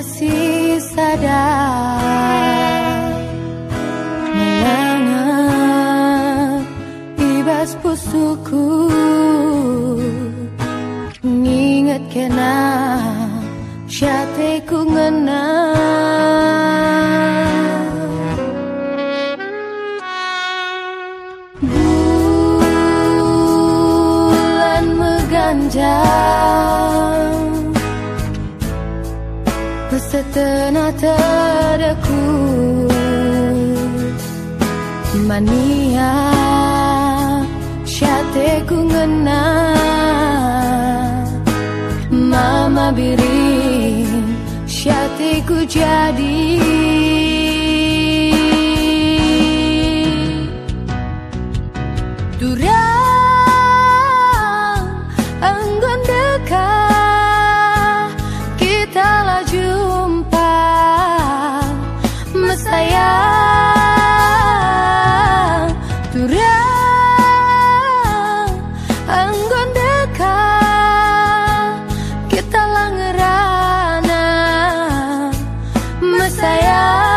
desi sadar Melangat ibas pusuku. Nginget kena Syate ku ngena Bulan mengganjang Setengah terdeku Mania Syate ku ngena. Mama biring Syate ku jadi 三亚。